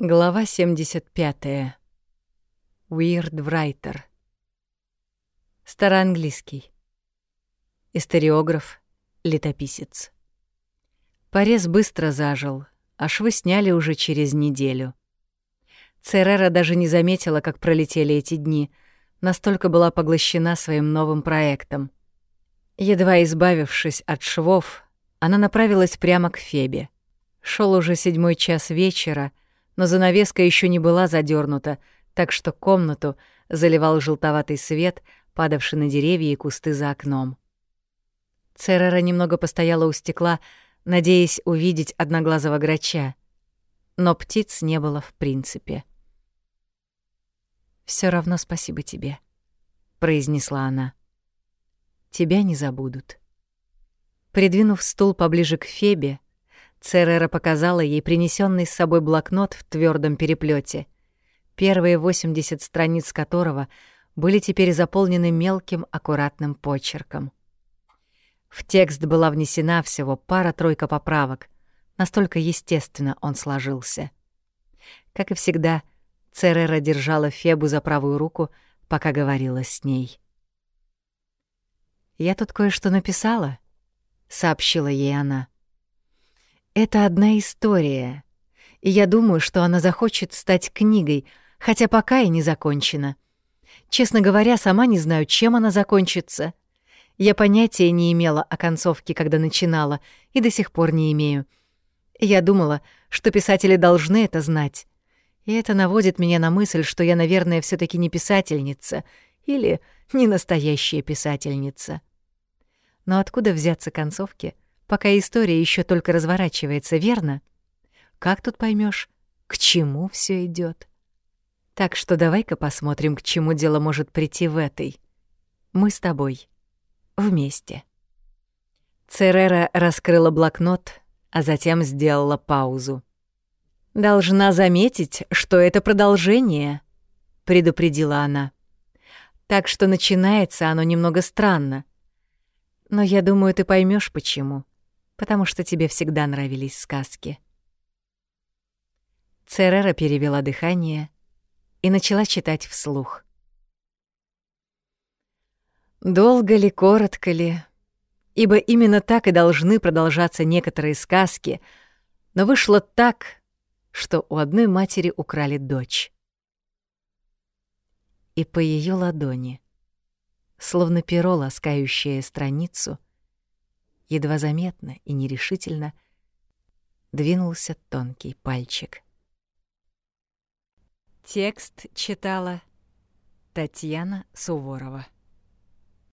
Глава 75. Weird Writer. Староанглийский. Историограф, летописец. Порез быстро зажил, а швы сняли уже через неделю. Церера даже не заметила, как пролетели эти дни, настолько была поглощена своим новым проектом. Едва избавившись от швов, она направилась прямо к Фебе. Шел уже седьмой час вечера — но занавеска еще не была задернута, так что комнату заливал желтоватый свет, падавший на деревья и кусты за окном. Церера немного постояла у стекла, надеясь увидеть одноглазого грача, но птиц не было в принципе. Все равно спасибо тебе», — произнесла она. «Тебя не забудут». Придвинув стул поближе к Фебе, Церера показала ей принесенный с собой блокнот в твердом переплете, первые 80 страниц которого были теперь заполнены мелким аккуратным почерком. В текст была внесена всего пара-тройка поправок, настолько естественно он сложился. Как и всегда, Церера держала Фебу за правую руку, пока говорила с ней. «Я тут кое-что написала», — сообщила ей она. Это одна история, и я думаю, что она захочет стать книгой, хотя пока и не закончена. Честно говоря, сама не знаю, чем она закончится. Я понятия не имела о концовке, когда начинала, и до сих пор не имею. Я думала, что писатели должны это знать. И это наводит меня на мысль, что я, наверное, все таки не писательница или не настоящая писательница. Но откуда взяться концовки — пока история еще только разворачивается, верно? Как тут поймешь, к чему все идет? Так что давай-ка посмотрим, к чему дело может прийти в этой. Мы с тобой. Вместе. Церера раскрыла блокнот, а затем сделала паузу. «Должна заметить, что это продолжение», — предупредила она. «Так что начинается оно немного странно. Но я думаю, ты поймешь, почему потому что тебе всегда нравились сказки. Церера перевела дыхание и начала читать вслух. Долго ли, коротко ли, ибо именно так и должны продолжаться некоторые сказки, но вышло так, что у одной матери украли дочь. И по ее ладони, словно перо, ласкающее страницу, едва заметно и нерешительно двинулся тонкий пальчик. Текст читала Татьяна Суворова.